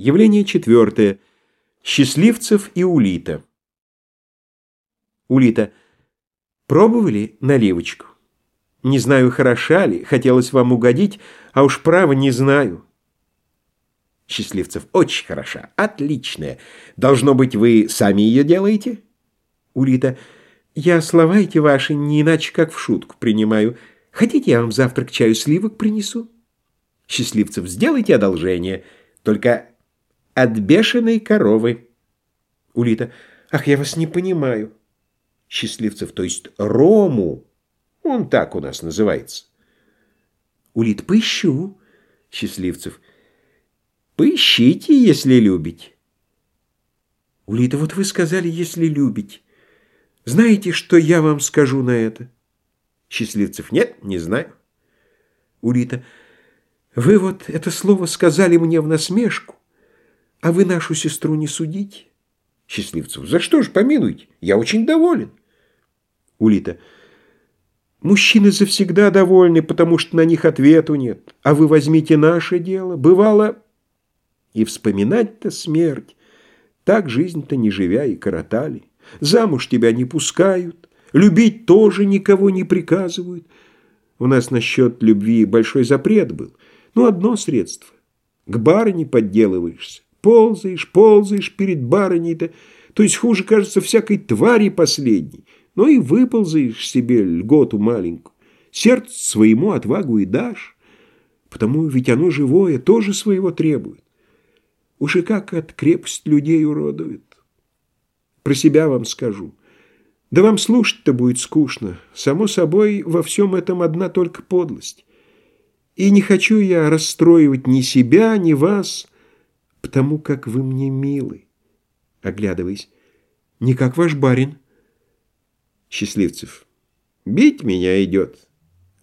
Явление четвертое. Счастливцев и Улита. Улита. Пробовали наливочку? Не знаю, хороша ли, хотелось вам угодить, а уж право не знаю. Счастливцев. Очень хороша, отличная. Должно быть, вы сами ее делаете? Улита. Я слова эти ваши не иначе, как в шутку принимаю. Хотите, я вам завтра к чаю сливок принесу? Счастливцев. Сделайте одолжение. Только от бешеной коровы. Улита. Ах, я вас не понимаю. Счастливцев, то есть Рому. Он так у нас называется. Улит, поищу. Счастливцев. Поищите, если любите. Улита, вот вы сказали, если любите. Знаете, что я вам скажу на это? Счастливцев, нет, не знаю. Улита, вы вот это слово сказали мне в насмешку. А вы нашу сестру не судите? Счастливцев. За что ж, помилуйте, я очень доволен. Улита. Мужчины завсегда довольны, потому что на них ответу нет. А вы возьмите наше дело. Бывало... И вспоминать-то смерть. Так жизнь-то не живя и коротали. Замуж тебя не пускают. Любить тоже никого не приказывают. У нас насчет любви большой запрет был. Ну, одно средство. К барыне подделываешься. Ползаешь, ползаешь перед барыней-то, то есть хуже, кажется, всякой твари последней, но и выползаешь себе льготу маленькую. Сердце своему отвагу и дашь, потому ведь оно живое, тоже своего требует. Уж и как от крепость людей уродует. Про себя вам скажу. Да вам слушать-то будет скучно. Само собой, во всем этом одна только подлость. И не хочу я расстроивать ни себя, ни вас, потому как вы мне милы. Оглядываясь. Не как ваш барин. Счастливцев. Бить меня идет.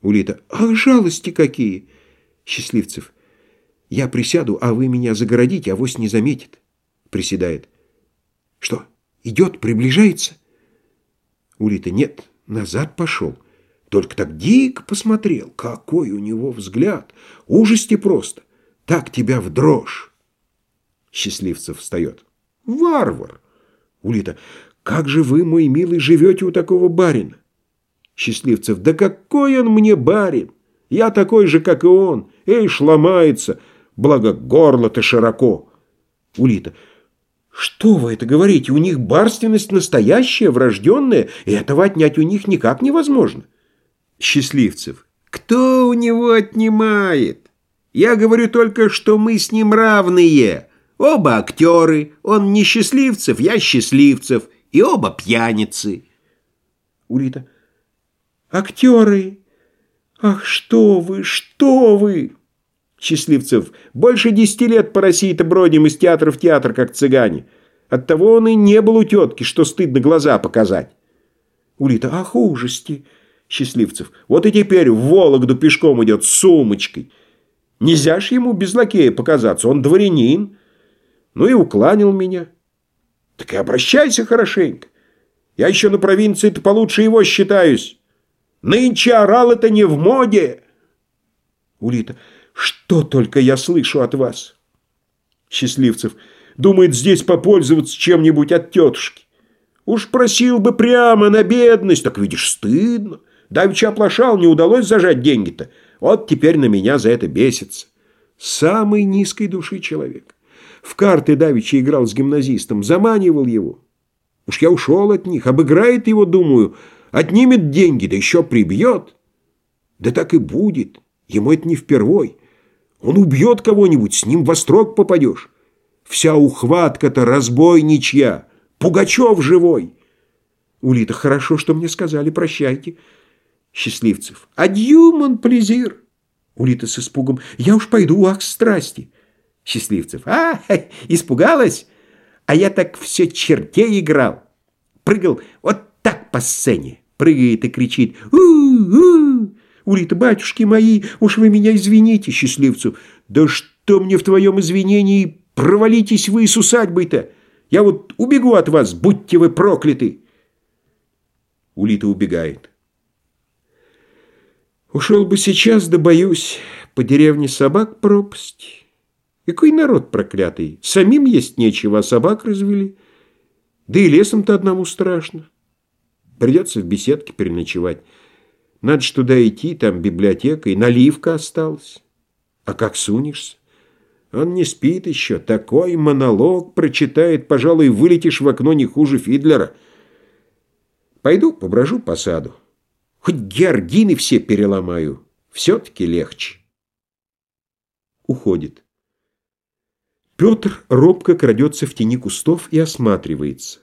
Улита. Ах, жалости какие! Счастливцев. Я присяду, а вы меня загородите, авось не заметит. Приседает. Что, идет, приближается? Улита. Нет, назад пошел. Только так дико посмотрел. Какой у него взгляд. Ужасти просто. Так тебя в дрожь. Счастливцев встает. Варвар! Улита. Как же вы, мой милый, живете у такого барина? Счастливцев. Да какой он мне барин? Я такой же, как и он. Эй, ломается. Благо, горло-то широко. Улита. Что вы это говорите? У них барственность настоящая, врожденная, и этого отнять у них никак невозможно. Счастливцев. Кто у него отнимает? Я говорю только, что мы с ним равные. Оба актеры, он не счастливцев, я счастливцев, и оба пьяницы. Улита. Актеры? Ах, что вы, что вы! Счастливцев. Больше десяти лет по России-то бродим из театра в театр, как цыгане. Оттого он и не был у тетки, что стыдно глаза показать. Улита. Ах, ужасти! Счастливцев. Вот и теперь в Вологду пешком идет с сумочкой. Нельзя ж ему без лакея показаться, он дворянин. Ну и укланил меня. Так и обращайся хорошенько. Я еще на провинции-то получше его считаюсь. Нынче орал это не в моде. Улита. Что только я слышу от вас. Счастливцев. Думает здесь попользоваться чем-нибудь от тетушки. Уж просил бы прямо на бедность, так видишь, стыдно. Давеча оплошал, не удалось зажать деньги-то. Вот теперь на меня за это бесится. Самый низкой души человек. В карты давеча играл с гимназистом, заманивал его. Уж я ушел от них, обыграет его, думаю, отнимет деньги, да еще прибьет. Да так и будет, ему это не впервой. Он убьет кого-нибудь, с ним во строк попадешь. Вся ухватка-то разбойничья, Пугачев живой. Улита, хорошо, что мне сказали, прощайте. Счастливцев, адью, монплезир. Улита с испугом, я уж пойду, ах, страсти. Счастливцев. А, испугалась? А я так все чертей играл. Прыгал вот так по сцене. Прыгает и кричит. У-у-у! Улита, батюшки мои, уж вы меня извините, счастливцев. Да что мне в твоем извинении? Провалитесь вы с усадьбой-то. Я вот убегу от вас, будьте вы прокляты. Улита убегает. Ушел бы сейчас, да боюсь, по деревне собак пропасть. Какой народ проклятый! Самим есть нечего, а собак развели. Да и лесом-то одному страшно. Придется в беседке переночевать. Надо ж туда идти, там библиотека, и наливка осталась. А как сунешься? Он не спит еще. Такой монолог прочитает, пожалуй, вылетишь в окно не хуже Фидлера. Пойду поброжу по саду. Хоть георгины все переломаю. Все-таки легче. Уходит. Петр робко крадется в тени кустов и осматривается.